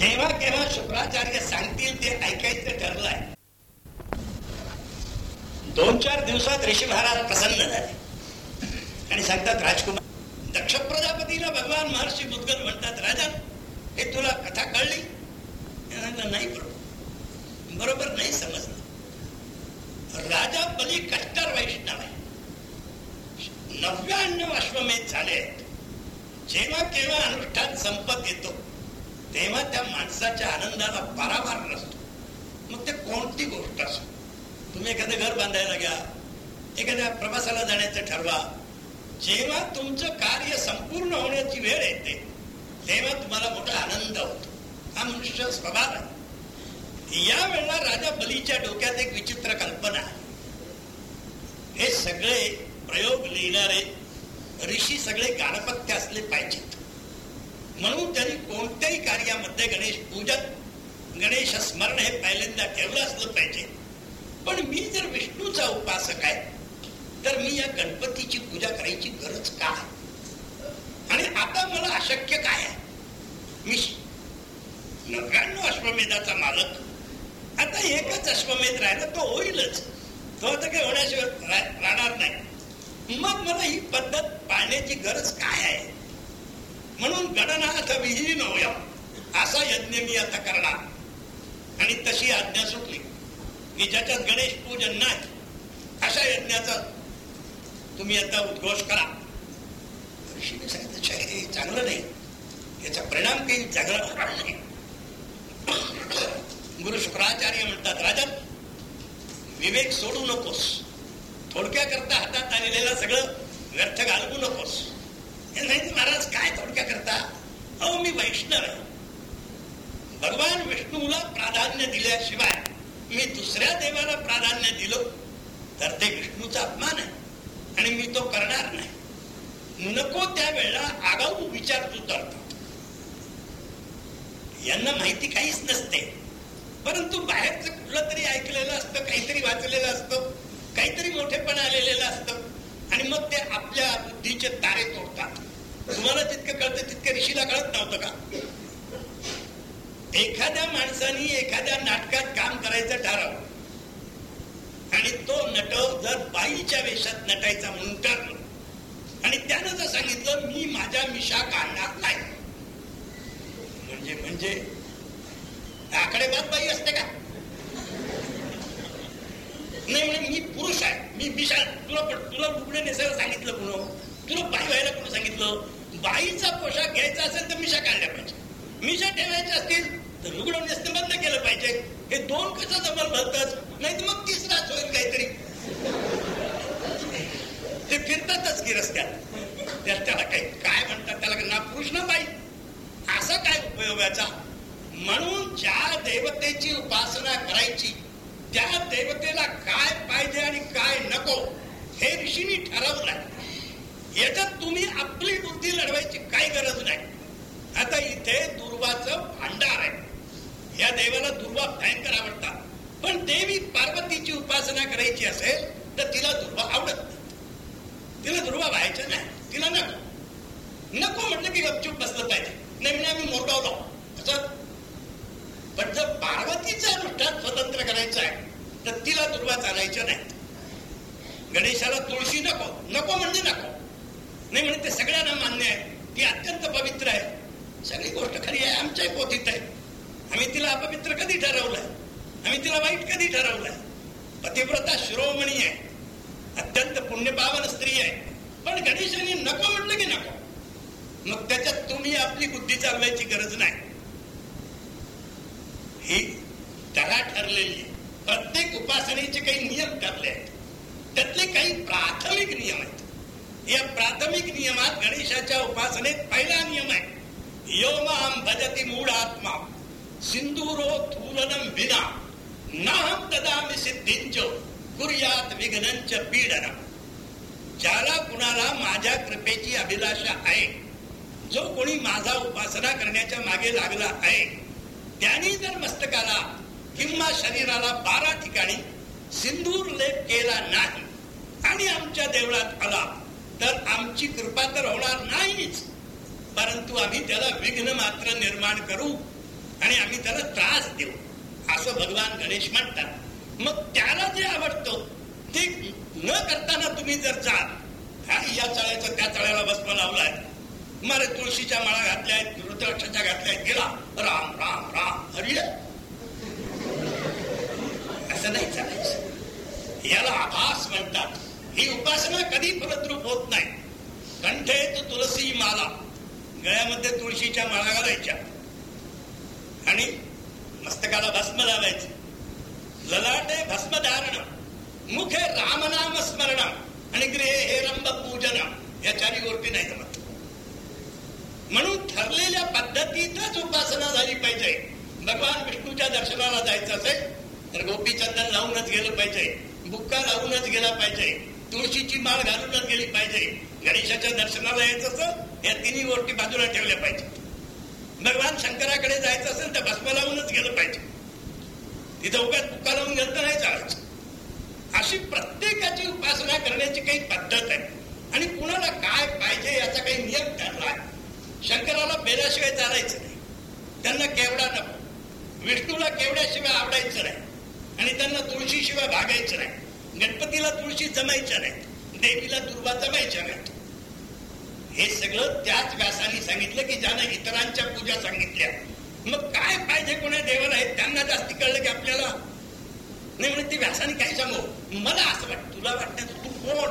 जेव्हा केव्हा शुक्राचार्य सांगतील ते ऐकायचं ठरलंय. दोन चार दिवसात ऋषी महाराज प्रसन्न झाले. आणि सांगतात राजकुमार दक्ष प्रजापतीला भगवान महर्षी मुदगल म्हणतात राजा हे तुला कथा कळली? नाही बरोबर. बरोबर नाही समजलं. राजा बली कट्टर वैष्णव आहे. नव्याण्णव अश्वमेध झाले जेव्हा केव्हा अनुष्ठान संपत येतो तेव्हा त्या माणसाच्या आनंदाला पाराभार नसतो. मग ते कोणती गोष्ट असो? तुम्ही एखादं घर बांधायला घ्या एखाद्या प्रवासाला जाण्याचं ठरवा. जेव्हा तुमचं कार्य संपूर्ण होण्याची वेळ येते तेव्हा तुम्हाला मोठा आनंद होतो. हा मनुष्य स्वभाव आहे. या वेळेला राजा बलीच्या डोक्यात एक विचित्र कल्पना आहे. हे सगळे प्रयोग लिहिणारे ऋषी सगळे गाणपत्य असले पाहिजेत. म्हणून त्यांनी कोणत्याही कार्यामध्ये गणेश पूजन गणेश स्मरण हे पहिल्यांदा ठेवलं असलं पाहिजे. पण मी जर विष्णूचा उपासक आहे तर मी या गणपतीची पूजा करायची गरज काय आणि आता मला अशक्य काय आहे? मी नव्याण्णव अश्वमेधाचा मालक. आता एकच अश्वमेध राहिला तो होईलच. तो आता काही होण्याशिवाय राहणार नाही. मग मला ही पद्धत पाळण्याची गरज काय आहे? म्हणून गणनाथ विहीन असा यज्ञ मी आता करणार. आणि तशी आज्ञा सुटली. की ज्याच्यात गणेश पूजन नाही अशा यज्ञाचा तुम्ही आता उद्घोष करा. ऋषीने सांगितलं हे चांगलं नाही. याचा परिणाम काही जगाला होणार नाही. गुरु शुक्राचार्य म्हणतात राजा विवेक सोडू नकोस. थोडक्या करता हातात आलेलं सगळं व्यर्थ घालवू नकोस. महाराज काय थोडक्या करता? अहो मी वैष्णव आहे. भगवान विष्णूला प्राधान्य दिल्याशिवाय मी दुसऱ्या देवाला प्राधान्य दिलो तर ते विष्णूचा अपमान आहे आणि मी तो करणार नाही. नको त्यावेळेला आगाऊ विचार सुचवतात यांना माहिती काहीच नसते. परंतु बाहेरचं कुठलं तरी ऐकलेलं असतं काहीतरी वाचलेलं असतं काहीतरी मोठेपणा आलेलं असतं. आणि मग ते आपल्या बुद्धीचे तारे तोडतात. तुम्हाला जितकं कळतं तितकं ऋषीला कळत नव्हतं का? एखाद्या माणसाने एखाद्या नाटकात काम करायचं ठरव. आणि तो नट जर बाईच्या वेशात नटायचा म्हणून ठरलो. आणि त्यानं जर सांगितलं मी माझ्या मिशा काढणार नाही. म्हणजे म्हणजे. आकडेबात बाई असते का? नाही म्हणजे मी पुरुष आहे. मी मिशा तुला तुला लुगडे नेसायला सांगितलं कुणं? तुला बाई व्हायला कुणी सांगितलं? बाईचा पोशाख घ्यायचा असेल तर मिशा काढल्या पाहिजे. मिशा ठेवायच्या असतील तर लुगडं नेसणं बंद केलं पाहिजे. हे दोन कसं जमल भरतच नाही तर मग तिसराच होईल काहीतरी. ते फिरतातच की रस्त्यात. त्याला काही काय म्हणतात त्याला ना पुरुष ना बाई. असा काय उपयोगाचा म्हणून ज्या देवतेची उपासना करायची त्या देवतेला काय पाहिजे आणि काय नको हे ऋषीने ठरवलंय याच्यात तुम्ही आपली बुद्धी लढवायची काही गरज नाही. आता इथे दुर्वाचं भांडार आहे. या देवाला दुर्वा भयंकर आवडतात. पण देवी पार्वतीची उपासना करायची असेल तर तिला दुर्वा आवडत नाही. तिला दुर्वा व्हायचं नाही. तिला नको. नको म्हटलं की गपचूप बसलं पाहिजे. नाही आम्ही मोठवलो असं पण जर पार्वतीचा अनुष्ठान स्वतंत्र करायचं आहे तर तिला दुर्वा चालायच्या नाही गणेशाला तुळशी नको नको म्हणजे नको. नाही म्हणजे ते सगळ्यांना मान्य आहे. ती अत्यंत पवित्र आहे. सगळी गोष्ट खरी आहे आमच्याही पोथीत आहे. आम्ही तिला अपवित्र कधी ठरवलंय? आम्ही तिला वाईट कधी ठरवलंय? पतिव्रता शिरोमणी आहे. अत्यंत पुण्यपावन स्त्री आहे. पण गणेशाने नको म्हटलं की नको. मग त्याच्यात तुम्ही आपली बुद्धी चालवायची गरज नाही. ही त्याला ठरलेली प्रत्येक उपासनेचे काही नियम ठरले आहेत. त्यातले काही प्राथमिक नियम आहेत. या प्राथमिक नियमात गणेशाच्या उपासनेत पहिला नियम आहे योमाम भजती मूळ आत्मा सिंदूरो थूलनम विना नाहम ददामी सिद्धींच कुर्यात विघ्नंच पीडन. ज्याला कुणाला माझ्या कृपेची अभिलाषा आहे जो कोणी माझा उपासना करण्याच्या मागे लागला आहे त्यांनी जर मस्तकाला किंवा शरीराला बारा ठिकाणी सिंदूर लेप केला नाही आणि आमच्या देवळात आला तर आमची कृपा तर होणार नाहीच. परंतु आम्ही त्याला विघ्न मात्र निर्माण करू आणि आम्ही त्याला त्रास देऊ असं भगवान गणेश म्हणतात. मग त्याला जे आवडतं ते न करताना तुम्ही जर जाल या चळ्याचं त्या चळ्याला भस्म लावलाय. मारे तुळशीच्या माळा घातल्या आहेत रुद्राक्षाच्या घातल्या गेला. राम राम राम. हरिय? असं नाही चालायचं. याला आभास म्हणतात. ही उपासना कधी फलद्रूप होत नाही. कंठे तू तुलसी माला गळ्यामध्ये तुळशीच्या माळा घालायच्या. आणि मस्तकाला भस्म लावायचं. ललाटे भस्म धारण मुखे रामनाम स्मरण आणि गृहे हे रंब पूजन. या चारी गोष्टी नाही जमत. म्हणून ठरलेल्या पद्धतीतच उपासना झाली पाहिजे. भगवान विष्णूच्या दर्शनाला जायचं असेल तर गोपीचंदन लावूनच गेलं पाहिजे. बुक्का लावूनच गेला पाहिजे. तुळशीची माळ घालूनच गेली पाहिजे. गणेशाच्या दर्शनाला यायचं असं या तिन्ही गोष्टी बाजूला ठेवल्या पाहिजे. भगवान शंकराकडे जायचं असेल तर भस्म लावूनच गेलं पाहिजे. तिथं उगाच बुक्का लावून गेलं तर नाही चालायचं. अशी प्रत्येकाची उपासना करण्याची काही पद्धत आहे. आणि कुणाला काय पाहिजे याचा काही नियम ठरला आहे. शंकराला बेल्याशिवाय चालायचं नाही. त्यांना केवढा नको. विष्णूला केवढ्याशिवाय आवडायचं नाही. आणि त्यांना तुळशीशिवाय भागायचं नाही. गणपतीला तुळशी जमायच्या नाही देवीला दुर्वा जमायच्या नाही हे सगळं त्याच व्यासाने सांगितलं की ज्यानं इतरांच्या पूजा सांगितल्या. मग काय पाहिजे कोणा देवाला आहेत? त्यांना जास्ती कळलं की आपल्याला. नाही म्हणे ती व्यासाने काय सांगू? मला असं वाटत तुला वाटण्याचं तू कोण?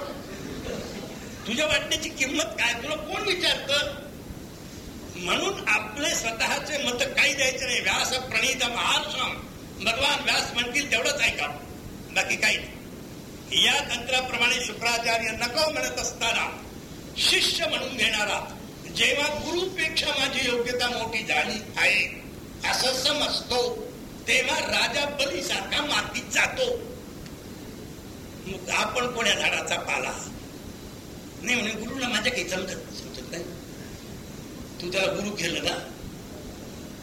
तुझ्या वाटण्याची किंमत काय? तुला कोण विचारतं? म्हणून आपले स्वतःचे मत काही द्यायचे नाही. व्यास प्रणित महान भगवान व्यास म्हणतील तेवढंच ऐका बाकी काही नाही. या तंत्राप्रमाणे शुक्राचार्य नको म्हणत असताना शिष्य म्हणून घेणारा जेव्हा गुरुपेक्षा माझी योग्यता मोठी झाली आहे असं समजतो तेव्हा राजा बली सारखा मातीत जातो. आपण कोण्या झाडाचा पाला? नाही म्हणे गुरुला माझ्या काही तू त्याला गुरु केलं ना?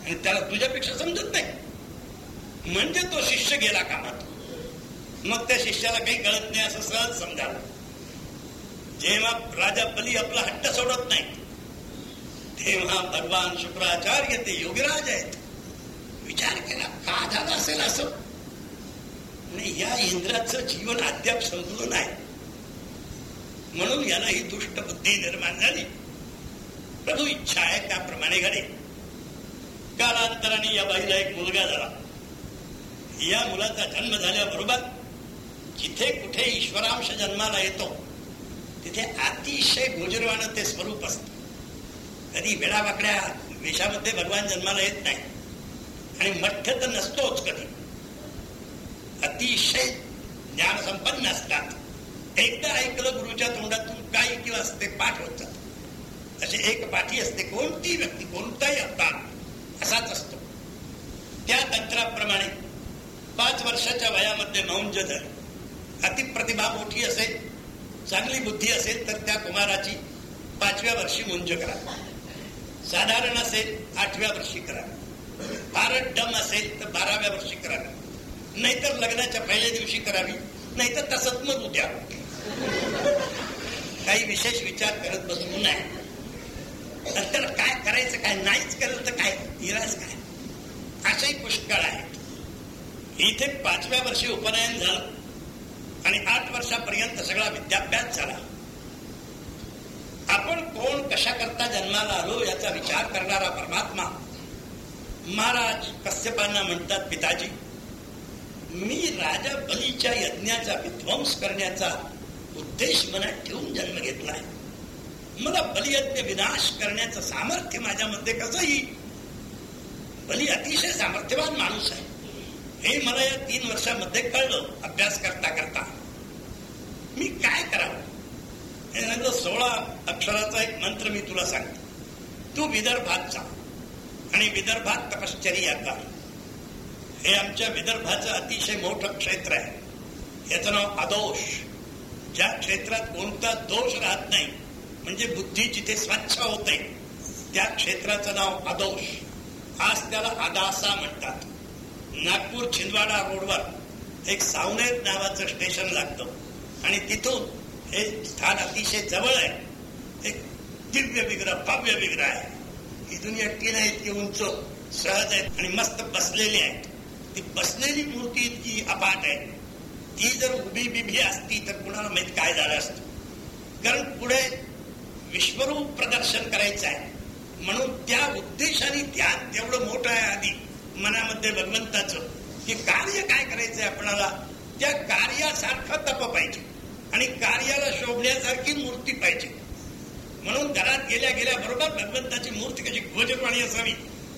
आणि त्याला तुझ्यापेक्षा समजत नाही. म्हणजे तो शिष्य गेला कामात. मग त्या शिष्याला काही कळत नाही असं सहज समजा जेव्हा राजा बली आपला हट्ट सोडत नाही तेव्हा भगवान शुक्राचार्य ते योगीराज आहेत. विचार केला का झाला असेल असं? नाही या इंद्राचं जीवन अद्याप संपलं नाही. म्हणून याला ही दुष्ट बुद्धी निर्माण झाली. प्रभू इच्छा आहे त्याप्रमाणे घडेल कालांतराने या बाईला एक मुलगा झाला या मुलाचा जन्म झाल्याबरोबर जिथे कुठे ईश्वरांश जन्माला येतो तिथे अतिशय गोजरवान ते स्वरूप असत कधी वेळावाकड्या वेशामध्ये भगवान जन्माला येत नाही आणि मठ्य तर नसतोच कधी अतिशय ज्ञान संपन्न असतात एकदा ऐकलं गुरुच्या तोंडातून काय किंवा असते पाठ होतात अशी एक पाठी असते. कोणती व्यक्ती कोणताही अवतार असाच असतो. त्या तंत्राप्रमाणे पाच वर्षाच्या वयामध्ये मौंज जर अतिप्रतिभा मोठी असेल चांगली बुद्धी असेल तर त्या कुमाराची पाचव्या वर्षी मुंज करा. साधारण असेल आठव्या वर्षी करा. फारच डम असेल तर बाराव्या वर्षी करावी नाहीतर लग्नाच्या पहिल्या दिवशी करावी नाहीतर तसंच मग उद्या. काही विशेष विचार करत बसू नाही तर काय करायचं काय नाहीच केलं तर काय? इराज काय? असेही पुष्कळ आहेत इथे पाचव्या वर्षी उपनयन झालं आणि आठ वर्षापर्यंत सगळा विद्याभ्यास झाला. आपण कोण कशा करता जन्माला आलो याचा विचार करणारा परमात्मा महाराज कश्यपांना म्हणतात पिताजी मी राजा बलीच्या यज्ञाचा विध्वंस करण्याचा उद्देश मनात ठेवून जन्म घेतलाय मला बलियज्ञ विनाश करण्याचं सामर्थ्य माझ्यामध्ये कसं येईल बली अतिशय सामर्थ्यवान माणूस आहे. हे मला या तीन वर्षामध्ये कळलं अभ्यास करता करता. मी काय करावं? सोळा अक्षराचा एक मंत्र मी तुला सांगतो. तू विदर्भात जा आणि विदर्भात तपश्चर्या कर. हे आमच्या विदर्भाचं अतिशय मोठं क्षेत्र आहे. याचं नाव अदोष. ज्या क्षेत्रात कोणता दोष राहत नाही म्हणजे बुद्धी जिथे स्वच्छ होते त्या क्षेत्राचं नाव आदोष आज त्याला अदासा म्हणतात. नागपूर छिंदवाडा रोडवर एक सावनेर नावाचं स्टेशन लागतं. आणि तिथून हे स्थान अतिशय जवळ आहे. एक दिव्य विग्रह भव्य विग्रह आहे. इथून या टीन आहेत की उंच सहज आहेत आणि मस्त बसलेली आहेत ती बसलेली मूर्ती इतकी अपाट आहे. ती जर उभी बिभी असती तर कुणाला माहीत काय झालं असतं? कारण पुढे विश्वरूप प्रदर्शन करायचं आहे. म्हणून त्या उद्देशाने ध्यान तेवढं मोठं आहे आधी मनामध्ये भगवंताचं की कार्य काय करायचंय आपणाला? त्या कार्यासारखं तप पाहिजे आणि कार्याला शोभण्यासारखी मूर्ती पाहिजे. म्हणून घरात गेल्या गेल्या बरोबर भगवंताची मूर्ती कशी ध्वजपाणी असावी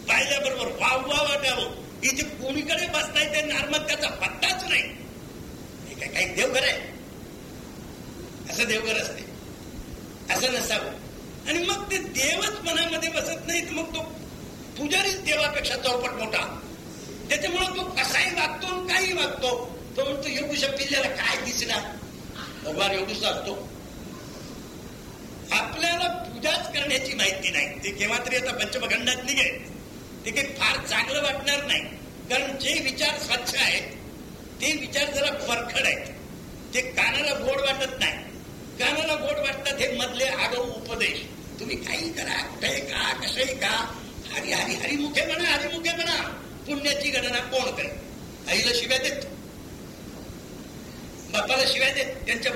पाहिल्याबरोबर वाव वा वाटावं. इथे कोणीकडे बसताय येते त्याचा पत्ताच नाही. हे काय काही देवघर आहे? असं देवघर असते. असं नसावं आणि मग ते देवच मनामध्ये बसत नाहीत. मग तो पुजारीच देवापेक्षा चौपट मोठा. त्याच्यामुळे तो कसाही वागतो काही वागतो. तो म्हणतो योगुष पिल्ल्याला काय दिसणार? भगवान योगुष असतो आपल्याला पूजाच करण्याची माहिती नाही. ते केव्हा तरी आता पंचमखंडात निघेल. ते काही फार चांगलं वाटणार नाही. कारण जे विचार स्वच्छ आहेत ते विचार जरा परखड आहेत. ते कानाला गोड वाटत नाही. कानाला गोड वाटतात हे मधले आडो उपदेश. तुम्ही काही करा कुठे का कसे का? हरी हरी हरिमुखे म्हणा हरिमुखे म्हणा. पुण्याची गणना कोण करे आईला शिव्या देत. बापाला शिव्या देत. त्यांच्या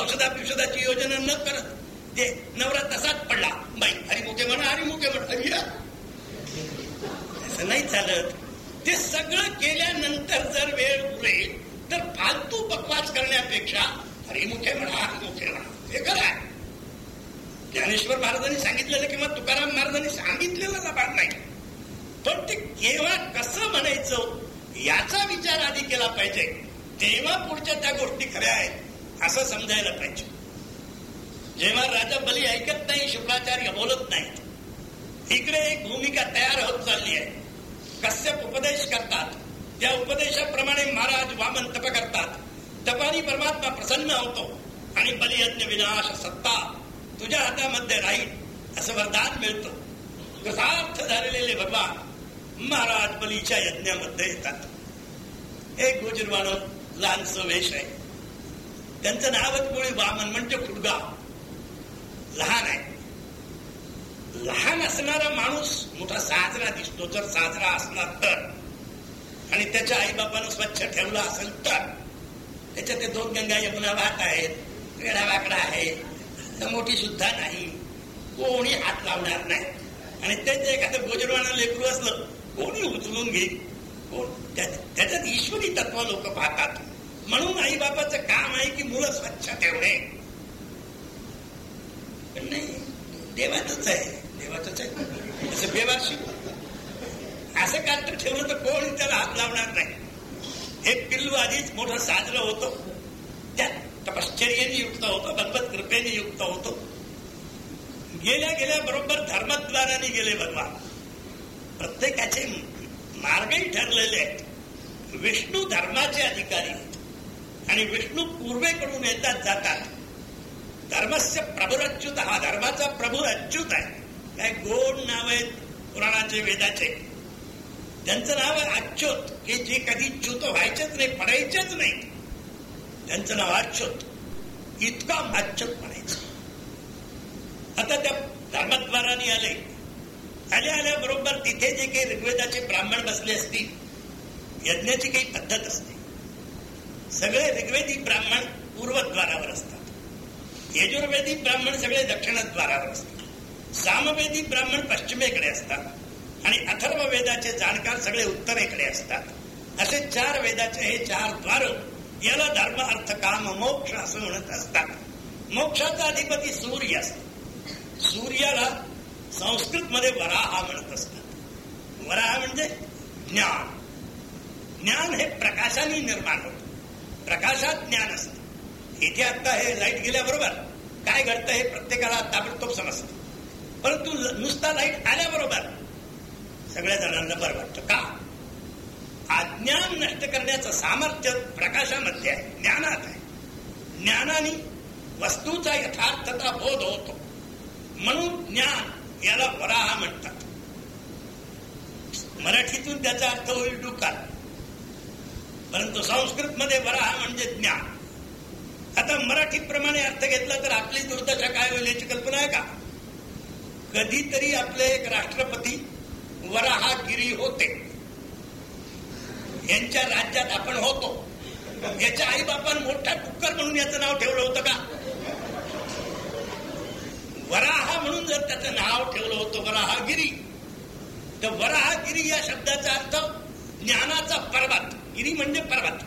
औषधा पिषधाची योजना न करत. ते नवरा तसाच पडला. बाई हरिमुखे म्हणा हरिमुखे म्हणा. हरिया असं नाही चालत. ते सगळं केल्यानंतर जर वेळ उरेल तर फालतू बकवास करण्यापेक्षा हरिमुखे म्हणा हरिमुखे म्हणा. हे खरं आहे. ज्ञानेश्वर महाराजांनी सांगितलेलं किंवा तुकाराम महाराजांनी सांगितलेलं लबाड नाही. पण ते केव्हा कसं म्हणायचं याचा विचार आधी केला पाहिजे. तेव्हा पुढच्या त्या गोष्टी खऱ्या आहेत असं समजायला पाहिजे. जेव्हा राजा बली ऐकत नाही शुक्राचार्य बोलत नाहीत. इकडे एक भूमिका तयार होत चालली आहे. कश्यप उपदेश करतात. त्या उपदेशाप्रमाणे महाराज वामन तप करतात. तपानी परमात्मा प्रसन्न होतो आणि बलियज्ञ विनाश सत्ता तुझ्या हातामध्ये राहील असं वरदान मिळतं. कृतार्थ झालेले भगवान महाराज बलीच्या यज्ञामध्ये येतात. एक गोजरवाण लहानस वेश आहे. त्यांचं नावच मुळी वामन म्हणजे खुडगा. लहान आहे. लहान असणारा माणूस मोठा साजरा दिसतो जर साजरा असला तर. आणि त्याच्या आईबापानं स्वच्छ ठेवला असेल तर. त्याच्यात ते दोन गंगा यमुना वाहत आहेत वेडा वाकडा आहे. मोठी सुद्धा नाही. कोणी हात लावणार नाही. आणि त्याचं एखादं गोजरवाणं लेकरू असलं कोणी उचलून घेईल? कोण? त्याच्यात ईश्वरी तत्व लोक पाहतात. म्हणून आई बापाचं काम आहे की मुलं स्वच्छ ठेवणे. पण नाही देवातच आहे. देवाचंच आहे. असं बेवारशी असं काय तर ठेवलं तर कोणी त्याला हात लावणार नाही. हे पिल्लू आधीच मोठं साजरं होतं. त्यात तपश्चर्याने युक्त होतं भगवत कृपेने युक्त होतो. गेल्या गेल्या बरोबर धर्मद्वाराने गेले भगवान प्रत्येकाचे मार्गही ठरलेले आहेत. विष्णू धर्माचे अधिकारी आणि विष्णू पूर्वेकडून येतात जातात. धर्मस्य प्रभुरच्युत हा धर्माचा प्रभू अच्युत आहे. काय गोड नाव आहेत पुराणाचे वेदाचे. त्यांचं नाव आहे अच्युत. की जे कधी च्युत व्हायचेच नाही पडायचेच नाही. त्यांचं नाव अच्युत. इतका अच्युत म्हणायचं. आता त्या धर्मद्वाराने आले. आल्या आल्या बरोबर तिथे जे काही ऋग्वेदाचे ब्राह्मण बसले असतील यज्ञाची काही पद्धत असते. सगळे ऋग्वेदी ब्राह्मण पूर्वद्वारावर असतात. यजुर्वेदी ब्राह्मण सगळे दक्षिणद्वारावर असतात. सामवेदी ब्राह्मण पश्चिमेकडे असतात. आणि अथर्व वेदाचे जाणकार सगळे उत्तरेकडे असतात. असे चार वेदाचे हे चार द्वार याला धर्म अर्थ काम मोक्ष असं म्हणत असतात. मोक्षाचा अधिपती सूर्य असतो. सूर्याला संस्कृत मध्ये वराहा म्हणत असतात. वराहा म्हणजे ज्ञान. ज्ञान हे प्रकाशाने निर्माण होत. प्रकाशात ज्ञान असत. इथे आता हे लाइट गेल्याबरोबर काय घडतं हे प्रत्येकाला ताबडतोब समजतं. परंतु नुसता लाइट आल्याबरोबर सगळ्या जणांना बरं वाटतं. का? अज्ञान नष्ट करण्याचं सामर्थ्य प्रकाशामध्ये आहे ज्ञानात आहे. ज्ञानाने वस्तूचा यथार्थता बोध होतो. म्हणून ज्ञान याला वराह म्हणतात. मराठीतून त्याचा अर्थ होईल डुकार परंतु संस्कृत मध्ये वराह म्हणजे ज्ञान. आता मराठीप्रमाणे अर्थ घेतला तर आपली दुर्दशा काय होईल याची कल्पना आहे का? कधीतरी आपले एक राष्ट्रपती वराहागिरी होते. यांच्या राज्यात आपण होतो. याच्या आई बापान मोठा टुक्कर म्हणून याचं नाव ठेवलं होतं का? वराहा म्हणून जर त्याचं नाव ठेवलं होतं वराहागिरी तर वराहगिरी या शब्दाचा अर्थ ज्ञानाचा पर्वत. गिरी म्हणजे पर्वत.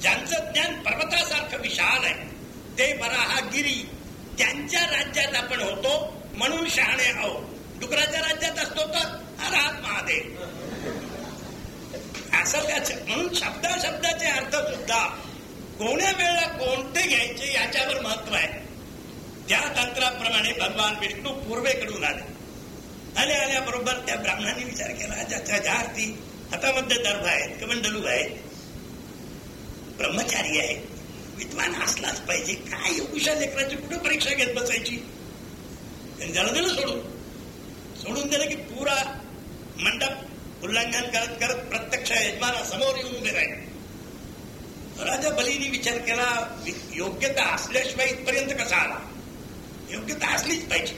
ज्यांचं ज्ञान पर्वतासारखं विशाल आहे ते वराहागिरी. त्यांच्या राज्यात आपण होतो म्हणून शहाणे आहो डुकराच्या राज्यात असतो तर? रात महादेव असं त्याच म्हणून शब्दा शब्दाचे अर्थ सुद्धा कोण्या वेळेला कोणते घ्यायचे याच्यावर महत्त्व आहे. त्या तंत्राप्रमाणे भगवान विष्णू पूर्वेकडून आले. आल्या आल्याबरोबर त्या ब्राह्मणाने विचार केला ज्याच्या ज्या अर्थी हातामध्ये दर्भ आहेत कमंडलू आहेत. ब्रह्मचारी आहेत विद्वान असलाच पाहिजे. काय उशा लेकराची कुठे परीक्षा घेत बसायची? त्यांनी त्याला दिलं सोडून. सोडून दिलं की पुरा मंडप उल्लंघन करत करत प्रत्यक्ष यजमाना समोर येऊन उभे राहिले. राजा बलीनी विचार केला योग्यता असल्याशिवाय इथपर्यंत कसा आला? योग्यता असलीच पाहिजे.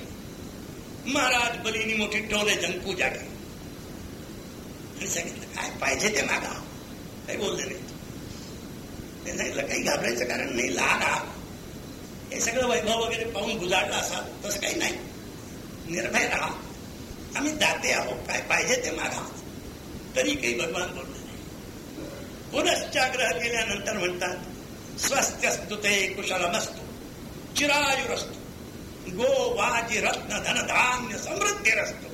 महाराज बलीनी मोठी टोले जनपूजा केली आणि सांगितलं काय पाहिजे ते मागा. काही बोलले नाही ते सांगितलं काही घाबरायचं कारण नाही लहान आहात हे सगळं वैभव वगैरे पाहून गुजारला असा तसं काही नाही. निर्भय राहा. आम्ही दाते आहोत काय पाहिजे ते मागा तरी काही भगवान बोलले नाही पुनश्चाग्रह केल्यानंतर म्हणतात स्वस्त्यस्तु ते चिरायुर असतो गो वाजी रत्न धन धान्य असतो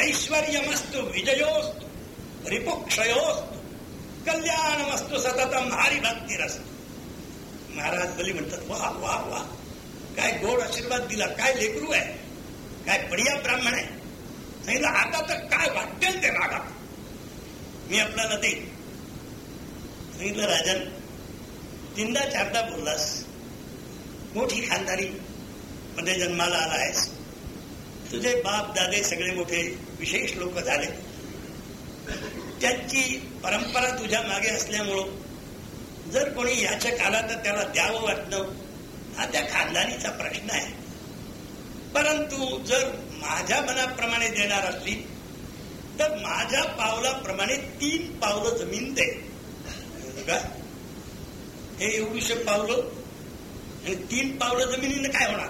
ऐश्वर्यमस्तु विजयोस्तु रिपुक्षयोस्तु कल्याणमस्तु सततम हरिभक्तीरस्तु महाराज बली म्हणतात वा वा वा काय गोड आशीर्वाद दिला काय लेकरू आहे काय बढिया ब्राह्मण आहे सांगितलं आता तर काय वाटेल ते मागा मी आपल्याला देईन सांगितलं राजन तीनदा चारदा बोललास. मोठी खानदारी मध्ये म्हणजे जन्माला आला आहेस. तुझे बाप दादे सगळे मोठे विशेष लोक झाले. त्यांची परंपरा तुझ्या मागे असल्यामुळं जर कोणी याच्या काळात त्याला द्यावं वाटणं हा त्या खानदानीचा प्रश्न आहे. परंतु जर माझ्या मनाप्रमाणे देणार असतील तर माझ्या पावलाप्रमाणे तीन पावलं जमीन दे. का? हे एवढीशे पावलं आणि तीन पावलं जमिनीनं काय होणार?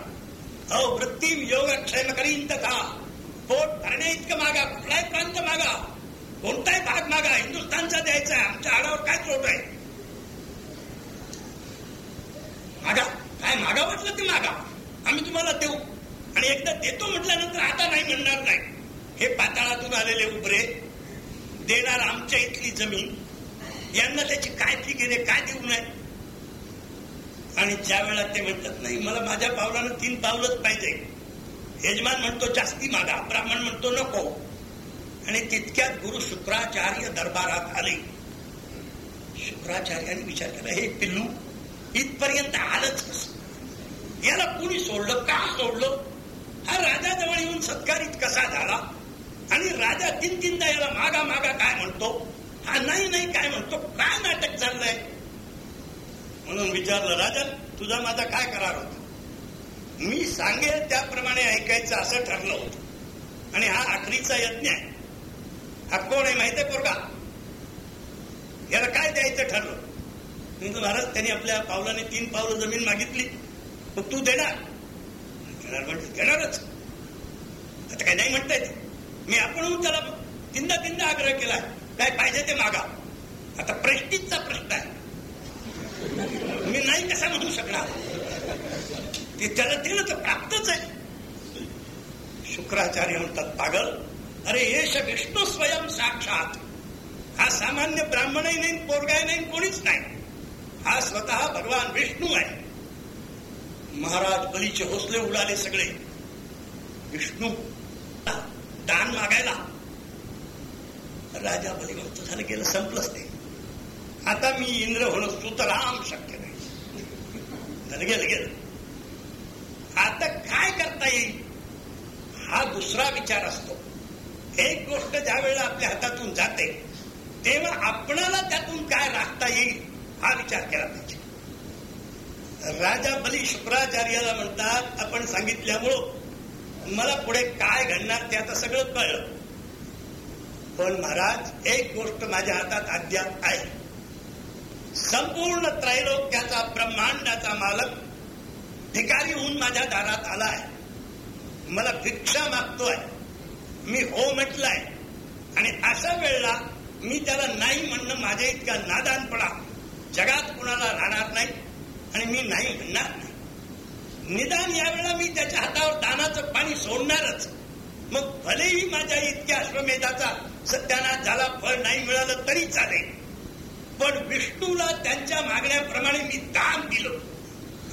अहो वृत्ती योगक्षेम करीन तथा पोट भरणे इतकं मागा कुठलाही प्रांत मागा. कोणताही भाग मागा हिंदुस्थानचा द्यायचा आहे आमच्या आडावर काय त्रोट आहे? मागा. काय मागा म्हटलं ते मागा. आम्ही तुम्हाला देऊ. आणि एकदा देतो म्हटल्यानंतर आता नाही म्हणणार नाही. हे पाताळातून आलेले उभरे देणार आमच्या इथली जमीन यांना त्याची काय फी घेणे काय देऊ नये? आणि ज्या वेळा ते म्हणतात नाही मला माझ्या पावलानं तीन पावलंच पाहिजे. यजमान म्हणतो जास्ती मागा ब्राह्मण म्हणतो नको. आणि तितक्यात गुरु शुक्राचार्य दरबारात आले. शुक्राचार्याने विचार केला हे पिल्लू इथपर्यंत आलंच कसं? याला कुणी सोडलं? का सोडलं? हा राजाजवळ येऊन सत्कारित कसा झाला? आणि राजा तीन तीनदा याला मागा मागा काय म्हणतो? हा नाही नाही काय म्हणतो? काय नाटक चाललंय? म्हणून विचारलं राजा तुझा माझा काय करार होता? मी सांगेल त्याप्रमाणे ऐकायचं असं ठरलं होतं. आणि हा आखरीचा यज्ञ आहे. हा कोण आहे माहिती आहे पोरगा? याला काय द्यायचं ठरलं? मी महाराज त्यांनी आपल्या पावलाने तीन पावलं जमीन मागितली. मग तू देणार? देणार म्हणजे देणारच आता काय नाही म्हणता येत मी आपण त्याला तीनदा तीनदा आग्रह केला काय पाहिजे ते मागा. आता प्रेस्टिजचा प्रश्न आहे. मी नाही कसा म्हणू शकणार. ते त्याला दिलं तर प्राप्तच आहे. शुक्राचार्य म्हणतात पागल अरे येश विष्णू स्वयं साक्षात. हा सामान्य ब्राह्मणही नाही पोरगाय नाही कोणीच नाही. हा स्वतः भगवान विष्णू आहे. महाराज बलीचे हौसले उडाले सगळे. विष्णू दान मागायला. राजा बलिवंत झालं गेलं संपलंच ते. आता मी इंद्र होणं सुतराम शक्य नाही. झालं गेलं गेलं. आता काय करता येईल? हा दुसरा विचार असतो. एक गोष्ट ज्या वेळेला आपल्या हातातून जाते तेव्हा आपणाला त्यातून काय राखता येईल हा विचार केला पाहिजे. राजा बली शुक्राचार्याला म्हणतात आपण सांगितल्यामुळं मला पुढे काय घडणार ते आता सगळं कळलं. पण महाराज एक गोष्ट माझ्या हातात अद्याप आहे. संपूर्ण त्रैलोक्याचा ब्रह्मांडाचा मालक भिकारी होऊन माझ्या दारात आला आहे. मला भिक्षा मागतोय. मी हो म्हटलंय. आणि अशा वेळेला मी त्याला नाही म्हणणं माझ्या इतका नादानपणा. जगात कुणाला राहणार नाही. आणि मी नाही म्हणणार. नाही निदान यावेळेला मी त्याच्या हातावर दानाचं पाणी सोडणारच. मग भलेही माझ्या इतक्या अश्वमेधाचा सत्यानाश झाला फळ नाही मिळालं तरी चालेल. पण विष्णूला त्यांच्या मागण्याप्रमाणे मी दान दिलं.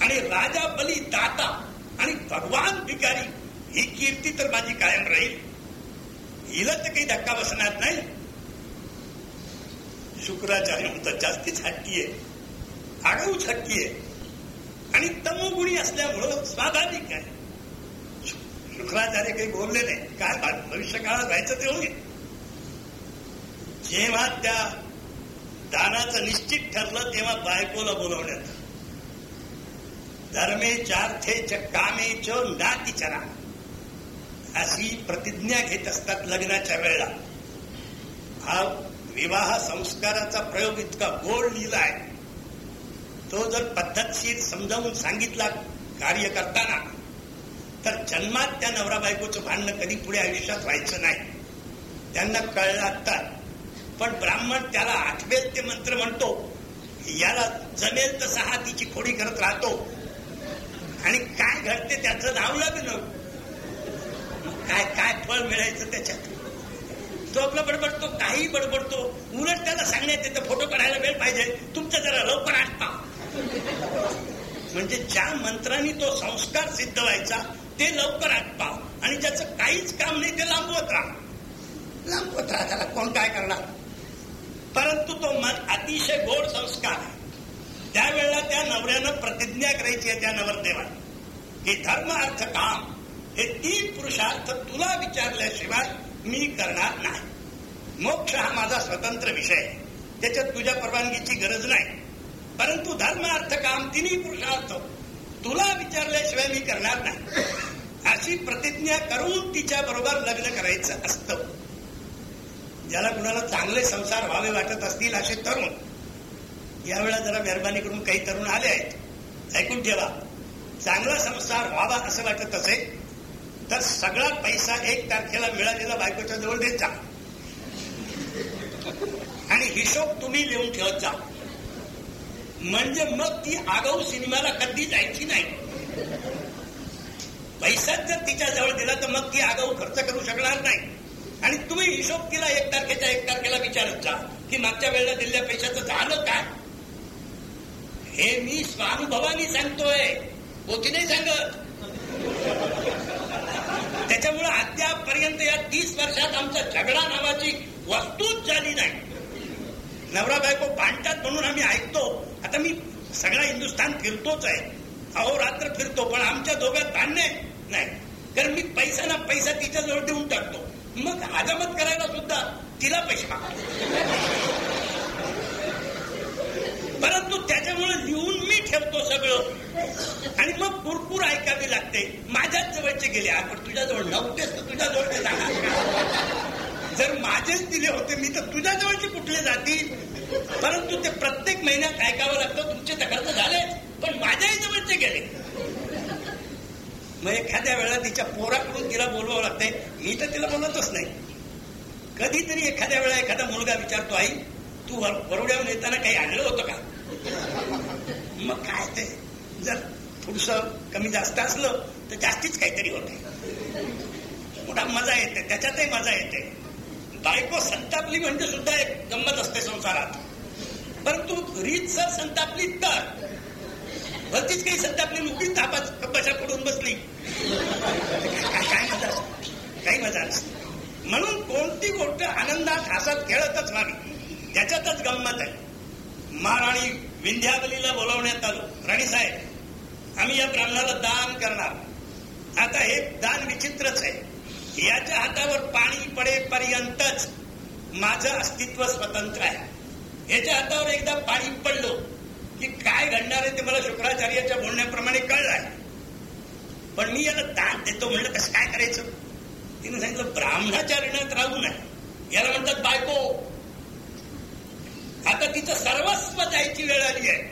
आणि राजा बली दाता आणि भगवान भिकारी ही कीर्ती तर माझी कायम राहील. हिला तर काही धक्का बसणार नाही. शुक्राचार्य म्हणतात जास्तीच हट्टी आहे. आगाऊच हट्टी आहे. आणि तमोगुणी असल्यामुळं स्वाभाविक आहे. शुक्राचार्य काही बोलले नाही. काय भविष्य काळात व्हायचं ते होईल. जेव्हा त्या दानाचं निश्चित ठरलं तेव्हा बायकोला बोलवण्यात धर्मे चार्थे च कामे च नातिचरा अशी प्रतिज्ञा घेत असतात लग्नाच्या वेळेला. हा विवाह संस्काराचा प्रयोग इतका गोड लिहिला आहे. तो जर पद्धतशीर समजावून सांगितला कार्य करताना तर जन्मात त्या नवरा बायकोचं भांडणं कधी पुढे आयुष्यात व्हायचं नाही. त्यांना कळलं तर पण ब्राह्मण त्याला आठवेल ते मंत्र म्हणतो याला जमेल तसा हा तिची खोडी करत राहतो. आणि काय घडते त्याचं नाव लागलं काय काय फळ मिळायचं त्याच्यात? तो आपला बडबडतो काही बडबडतो. उलट त्याला सांगण्यात येतं फोटो काढायला वेळ पाहिजे. तुमचं जरा लवकर आठपा म्हणजे ज्या मंत्रांनी तो संस्कार सिद्ध व्हायचा ते लवकर आठपा आणि ज्याचं काहीच काम नाही ते लांबवत राहा. लांबवत राहा त्याला कोण काय करणार? परंतु तो मन अतिशय गोड संस्कार आहे. त्यावेळेला त्या नवऱ्यानं प्रतिज्ञा करायची आहे त्या नवरदेवाने की धर्म अर्थ काम हे तीन पुरुषार्थ तुला विचारल्याशिवाय मी करणार नाही. मोक्ष हा माझा स्वतंत्र विषय आहे. त्याच्यात तुझ्या परवानगीची गरज नाही. परंतु धर्म अर्थ काम तिन्ही पुरुषार्थ. तुला विचारल्याशिवाय मी करणार नाही. अशी प्रतिज्ञा करून तिच्या बरोबर लग्न करायचं असतं. ज्याला कुणाला चांगले संसार व्हावे वाटत असतील असे तरुण. यावेळा जरा मेहरबानी करून काही तरुण आले आहेत. ऐकून ठेवा. चांगला संसार व्हावा असं वाटत असेल तर सगळा पैसा एक तारखेला मिळालेला बायकोच्या जवळ देत जा. आणि हिशोब तुम्ही लिहून ठेवत जा. म्हणजे मग ती आगाऊ सिनेमाला कधी जायची नाही. पैसाच जर तिच्या जवळ दिला तर मग ती आगाऊ खर्च करू शकणार नाही. आणि तुम्ही हिशोब केला एक तारखेच्या एक तारखेला विचारत जा की मागच्या वेळेला दिलेल्या पैशाचं झालं काय? हे मी स्वानुभवानी सांगतोय. होती नाही सांगत. त्याच्यामुळे अद्यापर्यंत या तीस वर्षात आमचा झगडा नावाची वस्तूच झाली नाही. नवरा बायको भांडतात म्हणून आम्ही ऐकतो. आता मी सगळा हिंदुस्थान फिरतोच आहे. अहो रात्र फिरतो पण आमच्या दोघात भांडणे नाही. कारण मी पैसा ना पैसा तिच्या जवळ देऊन टाकतो. मग हजामत करायला सुद्धा तिला पैसे परंतु त्याच्यामुळे लिहून मी ठेवतो सगळं. आणि मग पुरपूर ऐकावी लागते. माझ्याच जवळचे गेले. आपण तुझ्याजवळ नव्हतेच तर तुझ्या जवळचे जाणार. जर माझेच दिले होते मी तर तुझ्या जवळचे कुठले जातील? परंतु ते प्रत्येक महिन्यात ऐकावं लागतं तुमचे तक्रार झाले पण माझ्याही जवळचे गेले. मग एखाद्या वेळेला तिच्या पोराकडून तिला बोलवावं लागतंय मी तर तिला बोलतच नाही. कधीतरी एखाद्या वेळा एखादा मुलगा विचारतो आई तू बरोड्यावर येताना काही आणलं होतं का? मग काय ते? जर थोडस कमी जास्त असलं तर जास्तीच काहीतरी होते मोठा मजा येते त्याच्यातही मजा येते. बायको संतापली म्हणजे सुद्धा एक गंमत असते संसारात. परंतु रीत जर संतापली तर? भरतीच काही संतापली नुकतीच तापाच कपाशा पडून बसली. काय मजा काही मजा नसते. म्हणून कोणती गोष्ट आनंदात हसत खेळतच व्हावी? त्याच्यातच गंमत आहे. महाराणी विंध्यावलीला बोलावण्यात आलो. राणी साहेब आम्ही या ब्राह्मणाला दान करणार. आता हे दान विचित्रच आहे. याच्या हातावर पाणी पडेपर्यंतच माझं अस्तित्व स्वतंत्र आहे. याच्या हातावर एकदा पाणी पडलो की काय घडणार आहे ते मला शुक्राचार्याच्या बोलण्याप्रमाणे कळलं आहे पण मी याला दान देतो म्हणलं कसं काय करायचं? तिने सांगितलं ब्राह्मणाच्या ऋणात राहू नये. याला म्हणतात बायको. आता तिचं सर्वस्व जायची वेळ आली आहे.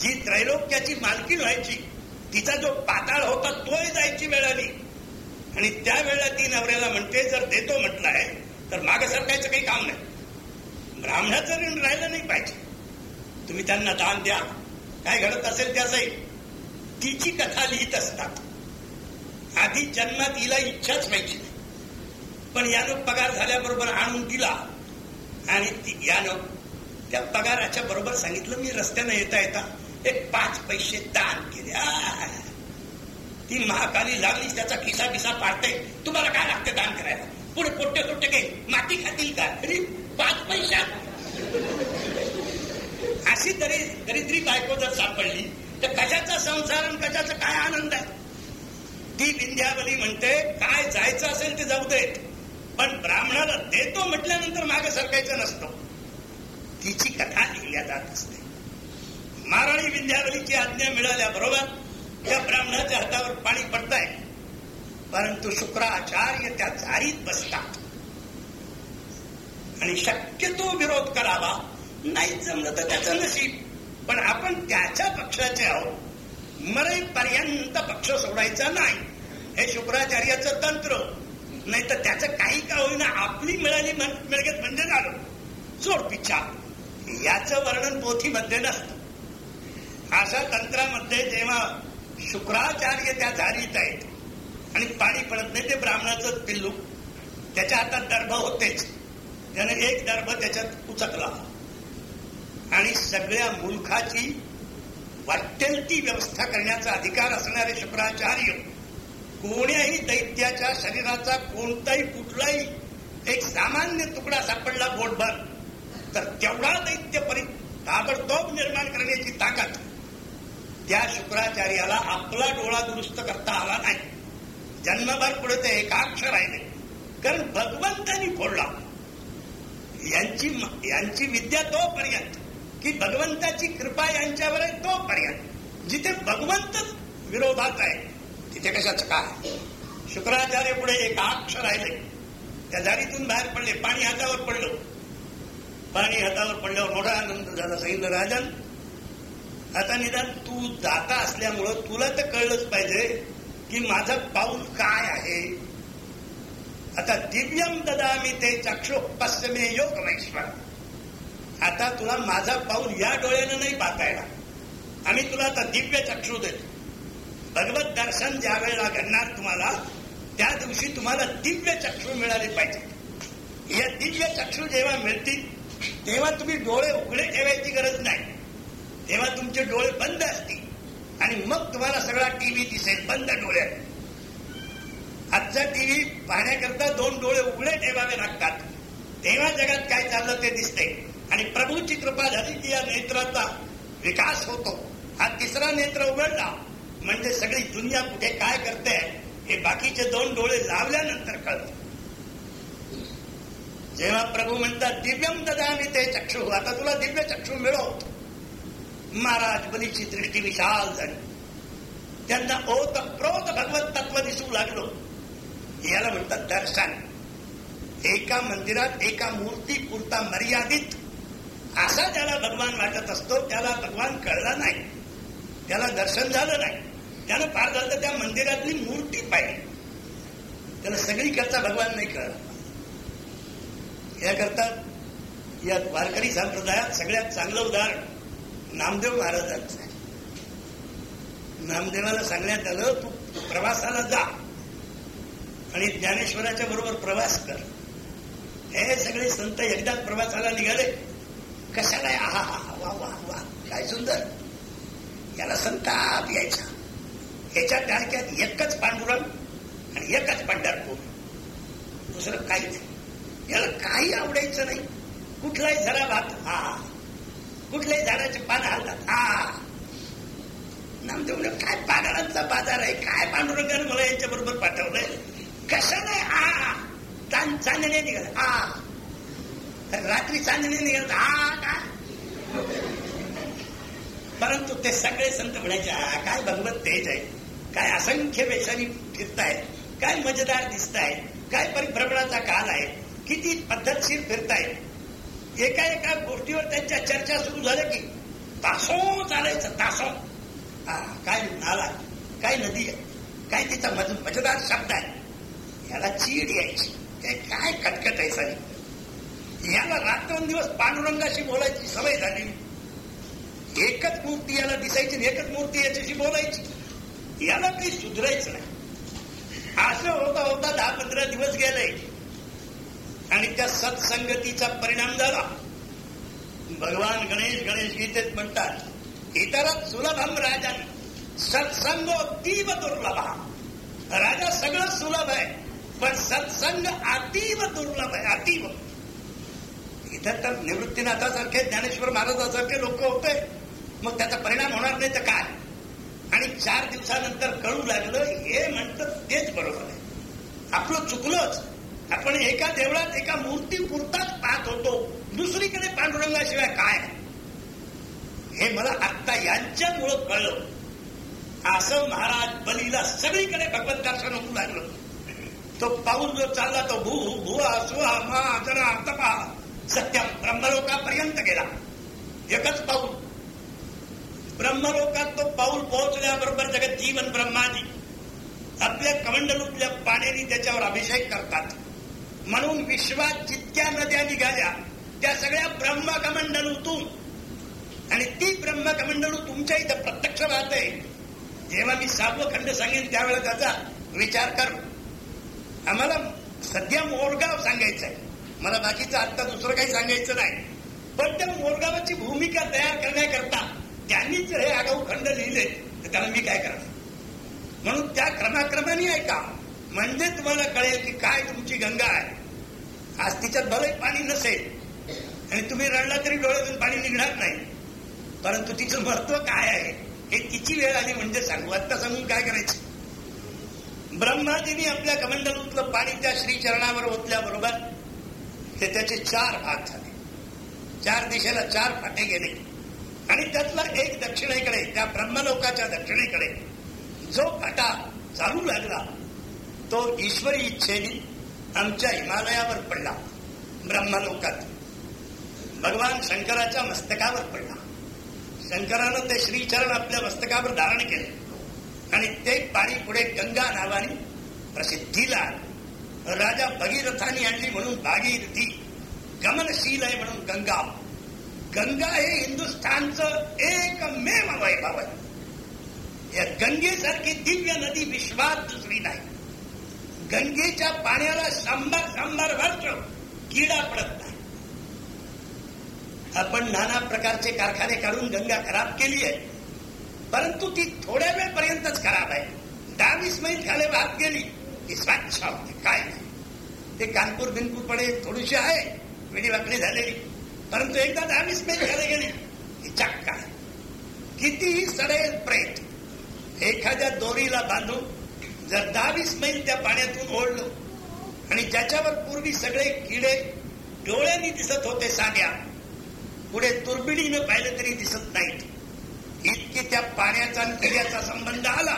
जी त्रैलोक्याची मालकी व्हायची तिचा जो पाताळ होता तोही जायची वेळ आली. आणि त्यावेळेला ती नवऱ्याला म्हणते जर देतो म्हटलाय तर मागे सरकायचं काही काम नाही. ब्राह्मणाचं ऋण राहिलं नाही पाहिजे. तुम्ही त्यांना दान द्या. काय घडत असेल त्याचंही तिची कथा लिहित असतात. आधी जन्मात हिला इच्छाच व्हायची पण यानं पगार झाल्याबरोबर आणून दिला. आणि यानं त्या पगाराच्या बरोबर सांगितलं मी रस्त्यानं येता येता एक पाच पैसे दान केले. ती महाकाली लागली त्याचा खिसा बिसा पाडते. तुम्हाला काय लागते दान करायला? पुढे पोट्टे पोट्टे काही माती खातील का? तरी पाच पैसा अशी तरी दरिद्री बायको जर सापडली तर कशाचा संसार आणि कशाचा काय आनंद? आहे ती विंध्यावली म्हणते काय जायचं असेल ते जाऊ देत पण ब्राह्मणाला देतो म्हटल्यानंतर मागे सरकायचं नसतं. तिची कथा लिहिल्या जात असते. महाराणी विंध्यावलीची आज्ञा मिळाल्याबरोबर या ब्राह्मणाच्या हातावर पाणी पडताय. परंतु शुक्राचार्य त्या झारीत बसतात. आणि शक्यतो विरोध करावा नाही जमलं तर त्याचं नशीब. पण आपण त्याच्या पक्षाचे आहोत. मरेपर्यंत पक्ष सोडायचा नाही. हे शुक्राचार्याचं तंत्र. नाही तर त्याचं काही का होईना आपली मिळाली मिळगेत म्हणजे झालं. सोड पिच्छा याचं वर्णन पोथीमध्ये नसतं. अशा तंत्रामध्ये जेव्हा शुक्राचार्य त्या झारीत आहेत. आणि पाणी पडत नाही ते ब्राह्मणाचं पिल्लू. त्याच्या हातात दर्भ होतेच. त्याने एक दर्भ त्याच्यात उचकला. आणि सगळ्या मुलखाची वाटेल ती व्यवस्था करण्याचा अधिकार असणारे शुक्राचार्य कोण्याही दैत्याच्या शरीराचा कोणताही कुठलाही एक सामान्य तुकडा सापडला बोटभर तर तेवढा दैत्य परि ताबडतोब निर्माण करण्याची ताकद त्या शुक्राचार्याला आपला डोळा दुरुस्त करता आला नाही. जन्मभर पुढे ते एकाक्ष राहिले. कारण भगवंतानी फोडला. यांची यांची विद्या तोपर्यंत की भगवंताची कृपा यांच्यावर आहे तोपर्यंत जिथे भगवंत विरोधात आहे तिथे कशाच काय? शुक्राचार्य पुढे एकाक्ष राहिले. त्या जारीतून बाहेर पडले. पाणी हातावर पडलं. पाणी हातावर पडल्यावर मोठा आनंद झाला. सैन्य राजन आता निदान तू जाता असल्यामुळं तुला तर कळलंच पाहिजे की माझं पाऊल काय आहे. आता दिव्यम ददामी ते चक्षु पश्चिमे योग महेश्वर आता तुला माझा पाऊल या डोळ्यानं नाही पाहतायला आम्ही तुला आता दिव्य चक्षु देतो. भगवत दर्शन ज्या वेळेला घडणार तुम्हाला त्या दिवशी तुम्हाला दिव्य चक्षु मिळाले पाहिजे. या दिव्य चक्षु जेव्हा मिळतील तेव्हा तुम्ही डोळे उघडे ठेवायची गरज नाही. तेव्हा तुमचे डोळे बंद असतील. आणि मग तुम्हाला सगळा टीव्ही दिसेल बंद डोळ्यात. आजचा टीव्ही पाहण्याकरता दोन डोळे उघडे ठेवावे लागतात. तेव्हा जगात काय चाललं ते दिसते आणि प्रभूची कृपा झाली की या नेत्राचा विकास होतो. हा तिसरा नेत्र उघडला. म्हणजे सगळी दुनिया कुठे काय करते हे बाकीचे दोन डोळे लावल्यानंतर कळत. जेव्हा प्रभू म्हणतात दिव्यम ददामी ते चक्षु. आता तुला दिव्य चक्षु मिळवतो महाराज बलीची दृष्टी विशाल झाली. त्यांना ओत प्रोत भगवत तत्व दिसू लागलो. याला म्हणतात दर्शन. एका मंदिरात एका मूर्ती पुरता मर्यादित. असा ज्याला भगवान वाटत असतो त्याला भगवान कळला नाही. त्याला दर्शन झालं नाही. त्यानं पार झालं तर त्या मंदिरातली मूर्ती पाहिली. त्याला सगळीकडचा भगवान नाही कळला. याकरता या वारकरी संप्रदायात सगळ्यात चांगलं उदाहरण नामदेव महाराजांचं आहे नामदेवाला सांगण्यात आलं तू प्रवासाला जा आणि ज्ञानेश्वराच्या बरोबर प्रवास कर. हे सगळे संत एकदाच प्रवासाला निघाले. कशाला आहा? हा वा वा वा काय सुंदर. याला संताप यायचा. याच्या टाळक्यात एकच पांडुरंग आणि एकच पंढरपूर. दुसरं काहीच याला काही आवडायचं नाही. कुठलाही झरा भात हा. कुठल्याही झाडाचे पानं हालतात. हा. नामदेव काय पानाळांचा बाजार आहे? काय पांडुरंगाने मला यांच्या बरोबर पाठवलंय? कशाला? आ चांद चांदणे निघाल आ रात्री चांदणे निघाल आ का? परंतु ते सगळे संत म्हणायचे हा काय भगवत तेज आहे? काय असंख्य वेशानी फिरतायत? काय मजेदार दिसतायत? काय परिभ्रमणाचा काल आहे? किती पद्धतशीर फिरतायत? एका एका गोष्टीवर त्यांच्या चर्चा सुरू झाल्या की तासो चालायचं तासो. हा काय नाला काय नदी आहे काय तिचा मज मजेदार शब्द आहे. याला चीड यायची काय काय कटकट आहे सारी याला रात्रंदिवस पांडुरंगाशी बोलायची सवय झाली. एकच मूर्ती याला दिसायची एकच मूर्ती याच्याशी बोलायची. याला काही सुधरायचं नाही. असं होता होता दहा पंधरा दिवस गेलाय आणि त्या सत्संगतीचा परिणाम झाला. भगवान गणेश गणेश गीतेत म्हणतात इतरच सुलभम राजन सत्संग अतीव दुर्लभ. राजा सगळं सुलभ आहे पण सत्संग अतीव दुर्लभ आहे अतीव. इथं तर निवृत्तीनाथासारखे ज्ञानेश्वर महाराजासारखे लोक होते. मग त्याचा परिणाम होणार नाही तर काय? आणि चार दिवसानंतर कळू लागलं हे म्हणतं तेच बरोबर आहे. आपलं चुकलंच. आपण एका देवळात एका मूर्ती पुरताच पाहत होतो. दुसरीकडे पांडुरंगाशिवाय काय? हे मला आत्ता यांच्यामुळं कळलं. असं महाराज बलीला सगळीकडे भगवत दर्शन होऊ लागलं. तो पाऊल जो चालला तो भू भुवा सुहा मा जरा तपा सत्यम ब्रह्मलोकापर्यंत गेला. एकच पाऊल. ब्रह्मलोकात तो पाऊल पोहोचल्याबरोबर जगत जीवन ब्रह्माजी. आपल्या कमंडलूतल्या पाण्याने त्याच्यावर अभिषेक करतात. म्हणून विश्वात जितक्या नद्या निघाल्या त्या सगळ्या ब्रह्मकमंडलूतून. आणि ती ब्रह्मकमंडलू तुमच्या इथं प्रत्यक्ष राहते जेव्हा मी सहावं खंड सांगेन त्यावेळेला त्याचा विचार कर. आम्हाला सध्या मोरगाव सांगायचं आहे मला बाकीचं आत्ता दुसरं काही सांगायचं नाही. पण त्या मोरगावाची भूमिका तयार करण्याकरता त्यांनीच हे आगाऊ खंड लिहिले. तर त्याला मी काय करणार? म्हणून त्या क्रमाक्रमाने ऐका. म्हणजे तुम्हाला कळेल की काय तुमची गंगा आहे. आज तिच्यात भले पाणी नसेल. आणि तुम्ही रडला तरी डोळ्यातून पाणी निघणार नाही. परंतु तिचं महत्त्व काय आहे हे तिची वेळ आली म्हणजे सांगू? आत्ता सांगून काय करायचं? ब्रह्माजीने आपल्या कमंडलूतलं पाणी त्या श्रीचरणावर ओतल्याबरोबर ते त्याचे चार भाग झाले. चार दिशेला चार फाटे गेले. आणि त्यातला एक दक्षिणेकडे त्या ब्रह्मलोकाच्या दक्षिणेकडे जो फाटा चालू लागला तो ईश्वरी इच्छेने आमच्या हिमालयावर पडला ब्रह्मलोकात. भगवान शंकराच्या मस्तकावर पडला. शंकरानं ते श्रीचरण आपल्या मस्तकावर धारण केले. आणि ते पाणी पुढे गंगा नावाने प्रसिद्धीला राजा भगीरथाने आणली म्हणून भागीरथी गमनशील आहे म्हणून गंगा. गंगा हे हिंदुस्थानचं एकमेव वैभव आहे. या गंगेसारखी दिव्य नदी विश्वात दुसरी नाही. गंगेच्या पाण्याला शंभर शंभर वर्ष किडा पडत नाही. आपण नाना प्रकारचे कारखाने काढून गंगा खराब केली आहे. परंतु ती थोड्या वेळपर्यंतच खराब आहे. दहावीस मैल खाले वाहत गेली ती स्वच्छ होते काय नाही. ते कानपूर बिनपूरपणे थोडीशी आहे वेडीवाकडी झालेली. परंतु एकदा दहावीस मैल खाले गेली की चक्का कितीही सडेल प्रेत एखाद्या दोरीला बांधून जर दहावीस मैल त्या पाण्यातून ओढलो आणि ज्याच्यावर पूर्वी सगळे किडे डोळ्यांनी दिसत होते साध्या पुढे दुर्बिणीनं पाहिलं तरी दिसत नाहीत. इतके त्या पाण्याचा आणि किड्याचा संबंध आला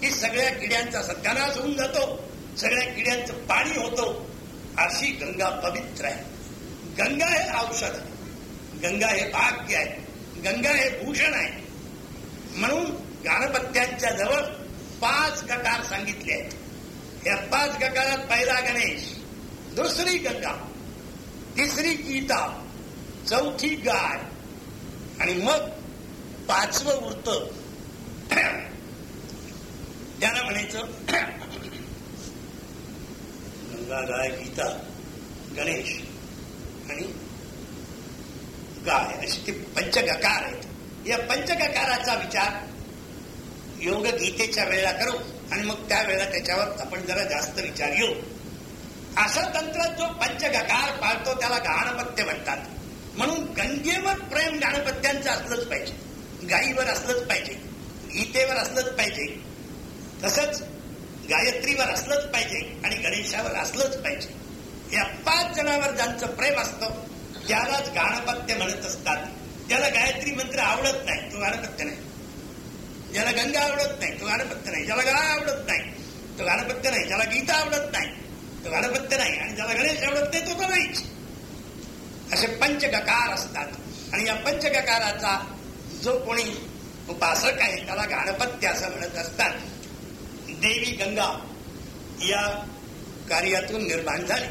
की सगळ्या किड्यांचा सत्यानाश होऊन जातो सगळ्या किड्यांचं पाणी होतो. अशी गंगा पवित्र आहे. गंगा हे औषध आहे. गंगा हे भाग्य आहे. गंगा हे भूषण आहे. म्हणून गाणपत्यांच्या जवळ पाच गकार सांगितले. आहेत या पाच गकारात पहिला गणेश दुसरी गंगा तिसरी गीता चौथी गाय आणि मग पाचवं वृत्त. त्याला म्हणायचं गंगा गाय गीता गणेश आणि गाय. असे ते पंचगकार आहेत. या पंचगकाराचा विचार योग गीतेच्या वेळेला करू आणि मग त्या वेळेला त्याच्यावर आपण जरा जास्त विचार येऊ असं तंत्र जो पंचगकार पाळतो त्याला गाणपत्य म्हणतात. म्हणून गंगेवर प्रेम गाणपत्यांचं असलंच पाहिजे. गायीवर असलंच पाहिजे. गीतेवर असलंच पाहिजे. तसंच गायत्रीवर असलंच पाहिजे आणि गणेशावर असलंच पाहिजे. या पाच जणांवर ज्यांचं प्रेम असतं त्यालाच गाणपत्य म्हणत असतात. त्याला गायत्री मंत्र आवडत नाही तो गाणपत्य नाही. ज्याला गंगा आवडत नाही तो गाणपत्य नाही. ज्याला गळा आवडत नाही तो गाणपत्य नाही. ज्याला गीता आवडत नाही तो गाणपत्य नाही. आणि ज्याला गणेश आवडत नाही तो तो नाहीच असे पंचगकार असतात. आणि या पंचगकाराचा जो कोणी उपासक आहे त्याला गाणपत्य असं म्हणत असतात. देवी गंगा या कार्यातून निर्माण झाली.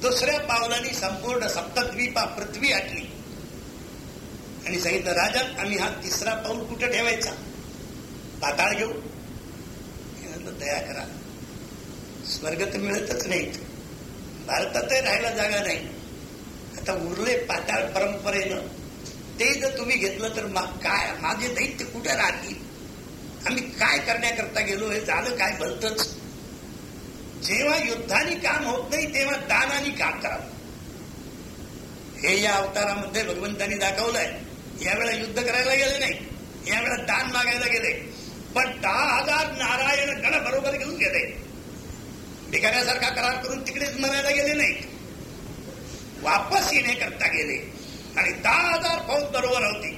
दुसऱ्या पावलाने संपूर्ण सप्तद्वीपा पृथ्वी आटली. आणि सांगितलं राजा आम्ही हा तिसरा पाऊल कुठं ठेवायचा? पाताळ घेऊ? दया करा. स्वर्ग तर मिळतच नाहीत. भारतातही राहायला जागा नाही. आता उरले पाताळ परंपरेनं. ते जर तुम्ही घेतलं तर मा काय माझे दैत्य कुठे राहतील? आम्ही काय करण्याकरता गेलो हे झालं काय भलतच जेव्हा युद्धाने काम होत नाही तेव्हा दानाने काम करावं. हे या अवतारामध्ये भगवंतांनी दाखवलंय. यावेळेला युद्ध करायला गेले नाही. यावेळेला दान मागायला गेले. पण दहा हजार नारायण गण बरोबर घेऊन गेले. भिकाऱ्यासारखा करार करून तिकडेच मरायला गेले नाही वापस येण्याकरता गेले. आणि दहा हजार फौज बरोबर होती.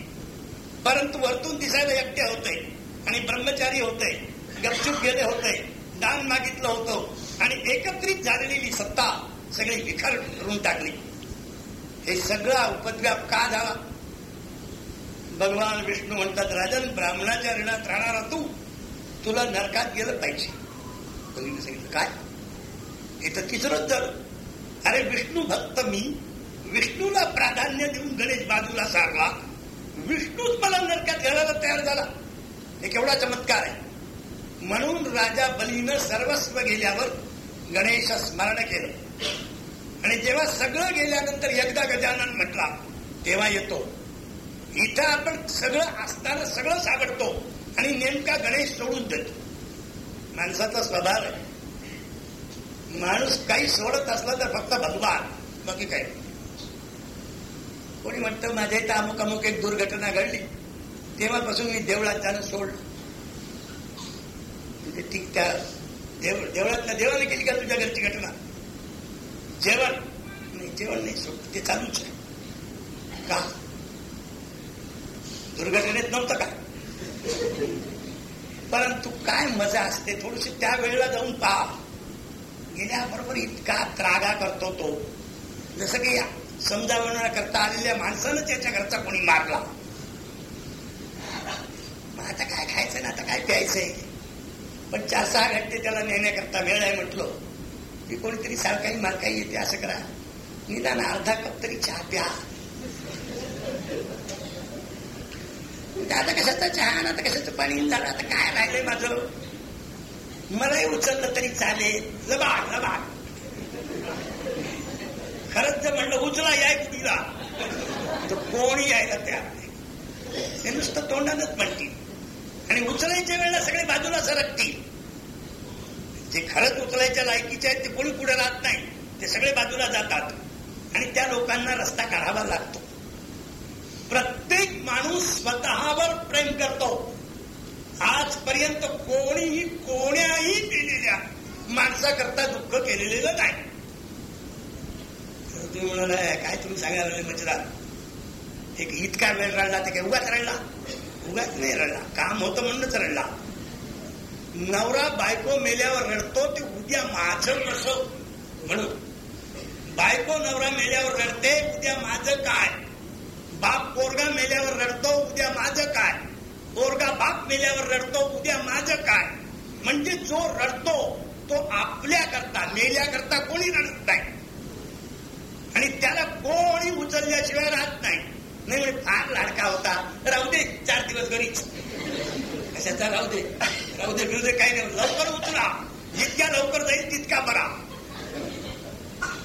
परंतु वरतून दिसायला एकटे होते. आणि ब्रह्मचारी होते. गपचूप गेले होते. दान मागितलं होतं. आणि एकत्रित झालेली सत्ता सगळी विखरून टाकली. हे सगळा उपद्व्याप का झाला? भगवान विष्णू म्हणतात राजन ब्राह्मणाच्या ऋणात राहणारा तू तुला नरकात गेलं पाहिजे. सांगितलं काय? हे तर तिसरंच झालं अरे विष्णू भक्त मी विष्णूला प्राधान्य देऊन गणेश बाजूला सारला विष्णूच मला नरकात घालायला तयार झाला. हे केवढा चमत्कार आहे. म्हणून राजा बलीनं सर्वस्व गेल्यावर गणेश स्मरण केलं. आणि जेव्हा सगळं गेल्यानंतर एकदा गजानन म्हटला तेव्हा येतो. इथं आपण सगळं असताना सगळं सागडतो. आणि नेमका गणेश सोडून देतो. माणसाचा स्वभाव आहे. माणूस काही सोडत असला तर फक्त भगवान बाकी काय कोणी म्हणतं माझ्या इथं अमुक अमुक एक दुर्घटना घडली. तेव्हापासून मी देवळात जाणं सोडलं. म्हणजे ठीक त्या देव देवळातल्या देवाने केली का तुझ्या घरची घटना? जेवण. नाही जेवण नाही सोड ते चालूच आहे. का? दुर्घटनेत नव्हतं का? परंतु काय मजा असते थोडीशी त्या वेळेला जाऊन पहा. गेल्याबरोबर इतका त्रागा करतो तो. जसं की समजावण्या करता आलेल्या माणसानं त्याच्या घरचा कोणी मारला. मग आता काय खायचं ना आता काय प्यायचंय? पण चार सहा घंटे त्याला नेण्याकरता वेळ आहे म्हटलं. की कोणीतरी सारखाही मारकाही येते असं करा. निदान अर्धा कप तरी चहा प्या. आता कशाचा चहा आता कशाचं पाणी झालं आता काय राहिलंय माझं? मलाही उचललं तरी चालेल. लबाड लबाड. खरंच जर म्हणलं उचला याय कुठीला तर कोणी यायला तयार नाही. ते नुसतं तोंडानच म्हणतील. आणि उचलायच्या वेळेला सगळे बाजूला सरकतील. जे खरंच उचलायच्या लायकीचे आहेत ते कोणी पुढे राहत नाही. ते सगळे बाजूला जातात. आणि त्या लोकांना रस्ता काढावा लागतो. प्रत्येक माणूस स्वतःवर प्रेम करतो. आजपर्यंत कोणीही कोण्याही केलेल्या माणसाकरता दुःख केलेलं नाही. तुम्ही म्हणाला काय तुम्ही सांगायला मजेदार एक इतका वेळ रडला? ते काय उगाच रडला? उगाच नाही रडला. काम होतं म्हणूनच रडला. नवरा बायको मेल्यावर रडतो ते उद्या माझं कसं म्हणून. बायको नवरा मेल्यावर रडते उद्या माझं काय? बाप पोरगा मेल्यावर रडतो उद्या माझं काय? पोरगा बाप मेल्यावर रडतो उद्या माझं काय? म्हणजे जो रडतो तो आपल्या करता मेल्याकरता कोणी रडत नाही. आणि त्याला कोणी उचलल्याशिवाय राहत नाही. नाही म्हणजे फार लाडका होता. राहू दे चार दिवस घरीच. कशाचा राहू दे? राहू दे बिरू दे काही नाही लवकर उतरा जितक्या लवकर जाईल तितका बरा.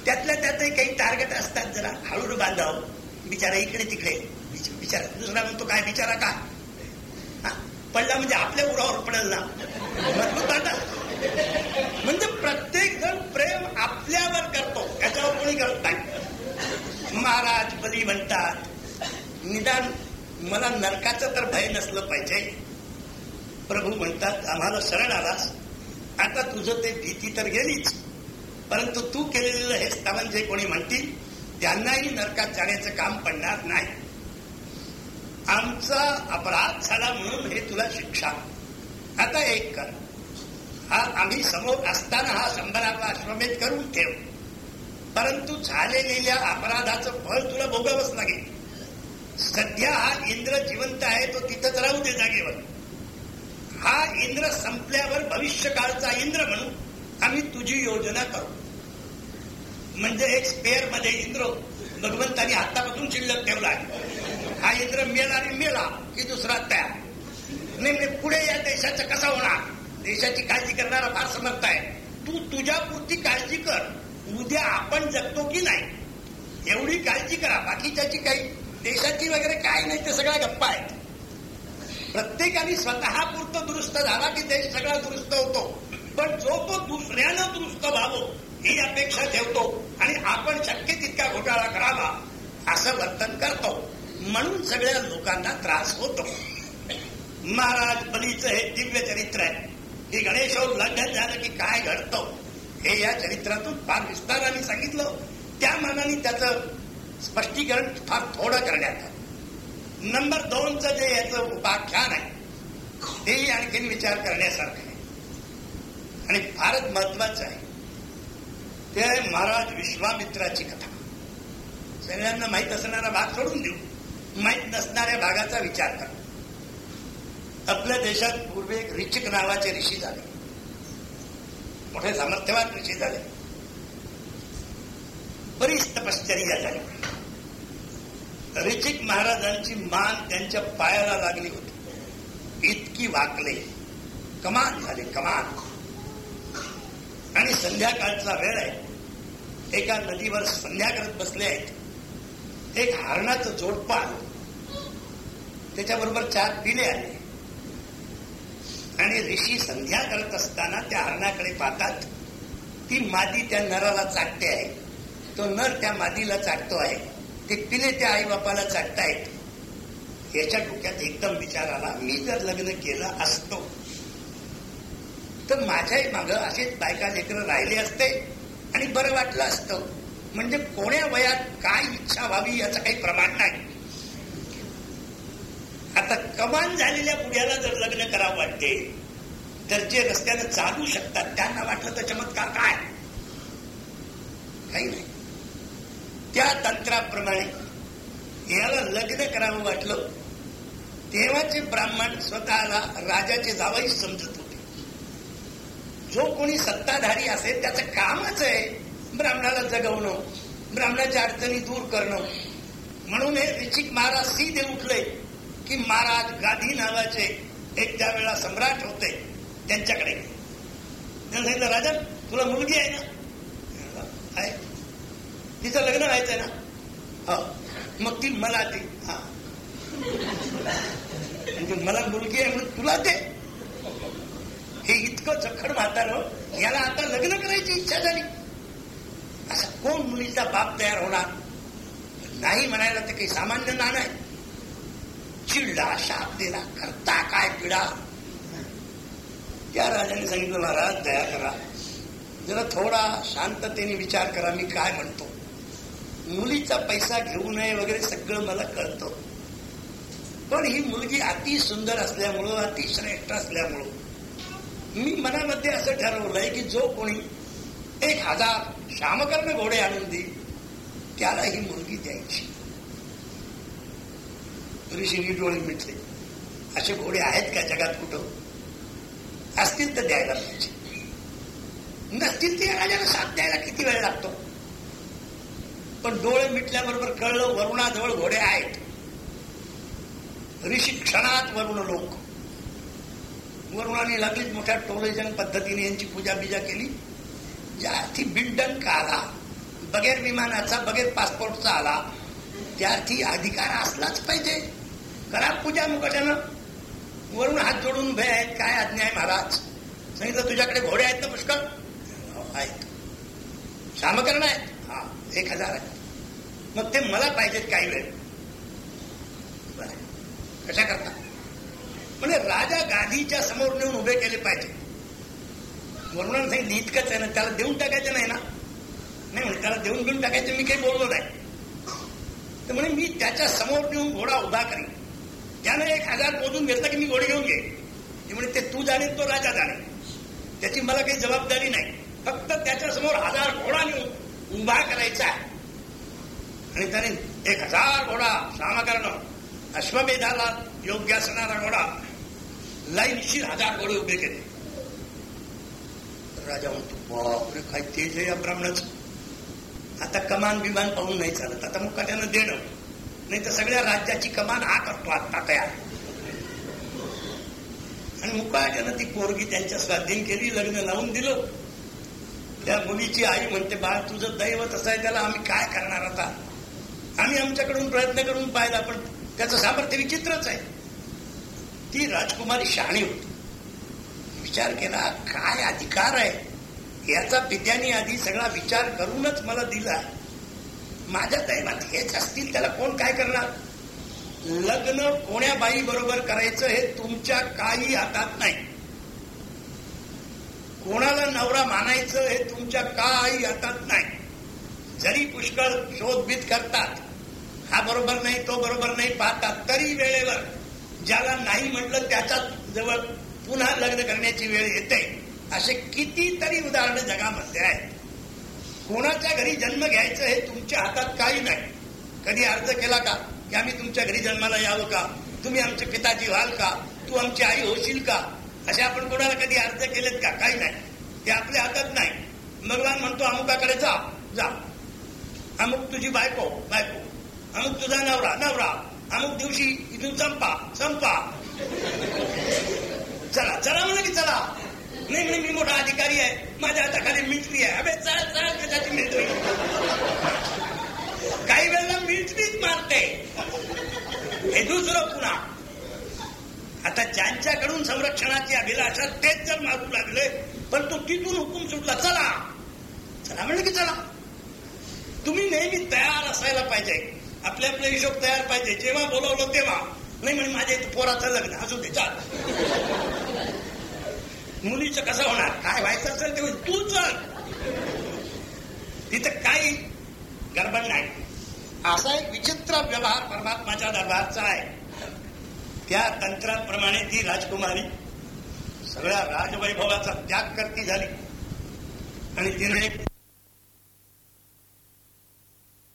त्यातल्या त्यातही काही टार्गेट असतात जरा हळूहळू बांधावं. बिचारा इकडे तिकडे. बिचारा दुसरा म्हणतो काय बिचारा का? पडला म्हणजे आपल्या उरावर पडेल. ना म्हणजे प्रत्येक जण प्रेम आपल्यावर करतो. याच्यावर कोणी करत नाही. महाराज बली म्हणतात निदान मला नरकाचं तर भय नसलं पाहिजे. प्रभू म्हणतात आम्हाला शरण आलास. आता तुझं ते भीती तर गेलीच. परंतु तू केलेलं हे स्थान जे कोणी म्हणतील? त्यांनाही नरकात जाण्याचं काम पडणार नाही. आमचा अपराध झाला म्हणून हे तुला शिक्षा. आता एक कर. हा आम्ही समोर असताना हा संभराचा अश्वमेध करून ठेव. परंतु झालेल्या अपराधाचं फळ तुला भोगावंच लागेल. सध्या हा इंद्र जिवंत आहे तो तिथंच राहू दे जागेवर. हा इंद्र संपल्यावर भविष्यकाळचा इंद्र म्हणून आम्ही तुझी योजना करू. म्हणजे एक स्पेअरमध्ये इंद्र भगवंतानी हातापासून शिल्लक ठेवला हा इंद्र मेला आणि मेला की दुसरा तयार. नाही पुढे या देशाचं कसा होणार? देशाची काळजी करणारा फार समर्थ आहे. तू तुझ्या पुरती काळजी कर. उद्या आपण जगतो की नाही? एवढी काळजी करा. बाकीच्याची काही देशाची वगैरे काय नाही ते सगळ्या गप्पा आहेत. प्रत्येकाने स्वतः पुरतं दुरुस्त झाला की देश सगळा दुरुस्त होतो. पण जो तो दुसऱ्यानं दुरुस्त व्हावं ही अपेक्षा ठेवतो. आणि आपण शक्य तितका घोटाळा करावा असं वर्तन करतो. म्हणून सगळ्या लोकांना त्रास होतो. महाराज बलीचं हे दिव्य चरित्र आहे. की गणेश लढ्यात झालं की काय घडतं हे या चरित्रातून फार विस्ताराने सांगितलं. त्या मानाने त्याचं स्पष्टीकरण फार थोडं करण्यात आलं. नंबर दोनचं जे याचं उपाख्यान आहे तेही आणखीन विचार करण्यासारखं आहे. आणि फारच महत्वाचं आहे. ते महाराज विश्वामित्राची कथा. सगळ्यांना माहीत असणारा भाग सोडून देऊ. माहीत नसणाऱ्या भागाचा विचार करा. आपल्या देशात पूर्वी एक रिचिक नावाचे ऋषी झाले. मोठे सामर्थ्यवान ऋषी झाले. बरीच तपश्चर्या झाली. ऋचिक महाराजांची मान त्यांच्या पायाला लागली होती. इतकी वाकले. कमान झाले कमान आणि संध्याकाळचा वेळ आहे. एका नदीवर संध्या करत बसले आहेत. एक हरणाचं जोडपा त्याच्याबरोबर चार पिले आले आणि ऋषी संध्या करत असताना त्या हरणाकडे पाहतात ती मादी त्या नराला चाटते आहे. तो नर त्या मादीला चाटतो आहे. ते पिले त्या आई बापाला चाटतायत. याच्या डोक्यात एकदम विचार आला मी जर लग्न केलं असतो तर माझ्याही माग असेच बायका लेकर राहिले असते आणि बरं वाटलं असतं. म्हणजे कोण्या वयात काय इच्छा व्हावी याचं काही प्रमाण नाही. आता कमान झालेल्या पुढ्याला जर लग्न करावं वाटते तर जे रस्त्यानं चालू शकतात त्यांना वाटलं तर चमत्कार काय? काही नाही. त्या तंत्राप्रमाणे याला लग्न करावं वाटलं तेव्हाचे ब्राह्मण स्वतःला राजाचे जावई समजत जो कोणी सत्ताधारी असेल त्याचं कामच आहे ब्राह्मणाला जगवणं ब्राह्मणाच्या अडचणी दूर करणं. म्हणून हे ऋषिक महाराज सीधे उठले की महाराज गाधी नावाचे एक त्या वेळा सम्राट होते त्यांच्याकडे. त्यांना सांगितलं राजा तुला मुलगी आहे ना? आहे. तिचं लग्न व्हायचंय ना? हो. मग ती मला ती हा. मला मुलगी आहे म्हणून तुला ते हे इतकं जखड म्हातारं याला आता लग्न करायची इच्छा झाली. असा कोण मुलीचा बाप तयार होणार? नाही म्हणायला तर काही सामान्य नाण आहे चिडला शाप दिला करता काय पिडा? त्या राजाने सांगितलं महाराज दया करा. जरा थोडा शांततेने विचार करा मी काय म्हणतो. मुलीचा पैसा घेऊ नये वगैरे सगळं मला कळतं. पण ही मुलगी अति सुंदर असल्यामुळं अति श्रेष्ठ असल्यामुळं मी मनामध्ये असं ठरवलंय की जो कोणी एक हजार श्यामकर्ण घोडे आणून देईल त्याला ही मुलगी द्यायची. ऋषीनी डोळे मिटले. असे घोडे आहेत का जगात कुठं? असतील तर द्यायला पाहिजे. नसतील ते राजाला साथ द्यायला किती वेळ लागतो? पण डोळे मिटल्याबरोबर कळलं वरुणाजवळ घोडे आहेत. ऋषी क्षणात वरुण लोक. वरुणाने लागलीच मोठ्या टोलेजन पद्धतीने यांची पूजा बिजा केली ज्यार्थी का आला बगैर विमानाचा बगैर पासपोर्टचा आला त्यार्थी अधिकार असलाच पाहिजे. करा पूजा मुकट्यानं. वरून हात जोडून उभे आहेत. काय आज्ञा आहे महाराज? सांगितलं तुझ्याकडे घोडे आहेत ना पुष्कळ? हो, आहेत. श्यामकरण आहेत. हा एक हजार आहेत. मग ते मला पाहिजेत काही वेळ. कशा करता? म्हणजे राजा गादीच्या समोर नेऊन उभे केले पाहिजे. वरुणानं सांगितलं इतकंच आहे ना त्याला देऊन टाकायचं नाही ना? नाही म्हणजे त्याला देऊन घेऊन टाकायचं मी काही बोललो नाही. तर म्हणे मी त्याच्यासमोर नेऊन घोडा उभा करीन. त्यानं एक हजार मोजून घेतला की मी घोडे घेऊन घे ते म्हणे ते तू जाणे तो राजा जाणे. त्याची मला काही जबाबदारी नाही. फक्त त्याच्यासमोर हजार घोडा नेऊन उभा करायचा आहे. आणि त्याने एक हजार घोडा सामकरण अश्वमेधाला योग्य असणारा घोडा लाईनशीर हजार घोडे उभे केले. राजा म्हणतो बापरे काय तेज आहे या ब्राह्मणाचं. आता कमान बिमान पाहून नाही चालत. आता मग त्यानं देणं. नाही तर सगळ्या राज्याची कमान हा करतो आता तयार. आणि मुकाट्यानं ती पोरगी त्यांच्या स्वाधीन केली लग्न लावून दिलं. त्या मुलीची आई म्हणते बाळ तुझं दैवत असं आहे त्याला आम्ही काय करणार आता? आम्ही आमच्याकडून प्रयत्न करून पाहिला पण त्याचं सामर्थ्य विचित्रच आहे. ती राजकुमारी शहाणी होती. विचार केला काय अधिकार आहे? याचा पित्याने आधी सगळा विचार करूनच मला दिला. माझ्या दैवात हेच असतील त्याला कोण काय करणार? लग्न कोण्या बाई बरोबर करायचं हे तुमच्या काही हातात नाही. कोणाला नवरा मानायचं हे तुमच्या काही हातात नाही. जरी पुष्कळ शोधभीत करतात हा बरोबर नाही तो बरोबर नाही पाहतात तरी वेळेवर ज्याला नाही म्हटलं त्याच्याजवळ पुन्हा लग्न करण्याची वेळ येते. असे कितीतरी उदाहरणं जगामध्ये आहेत. कोणाच्या घरी जन्म घ्यायचं हे तुमच्या हातात काही नाही. कधी अर्ज केला का? की आम्ही तुमच्या घरी जन्माला यावं का? तुम्ही आमचे पिताजी व्हाल का? तू आमची आई होशील का? असे आपण कोणाला कधी अर्ज केलेत का? काही नाही. ते आपल्या हातात नाही. भगवान म्हणतो अमुकाकडे जा जा. अमुक तुझी बायको बायको. अमुक तुझा नवरा नवरा. अमुक दिवशी इथून संपा संपा. चला चला म्हणा की चला. नाही म्हणे मी मोठा अधिकारी आहे. माझ्या हाताखाली मिलिटरी आहे. अबे चल चल कशाची मिलिटरी काही वेळेला मिलिटरीच मारते. हे दुसरं पुन्हा आता ज्यांच्याकडून संरक्षणाची अभिलाषा तेच जर मारू लागले पण तो तिथून हुकूम सुटला. चला. चला म्हणलं की चला. तुम्ही नेहमी तयार असायला पाहिजे. आपले आपले हिशोब तयार पाहिजे. जेव्हा बोलवलं तेव्हा. नाही म्हणजे माझ्या इथं पोराचं लग्न असू दे चाल मुलीचं कसं होणार? काय व्हायचं असेल ते तू चल. तिथं काही गडबड नाही. असा एक विचित्र व्यवहार परमात्माच्या दरबारचा आहे. त्या तंत्राप्रमाणे ती राजकुमारी सगळ्या राजवैभवाचा त्याग करती झाली. आणि तिने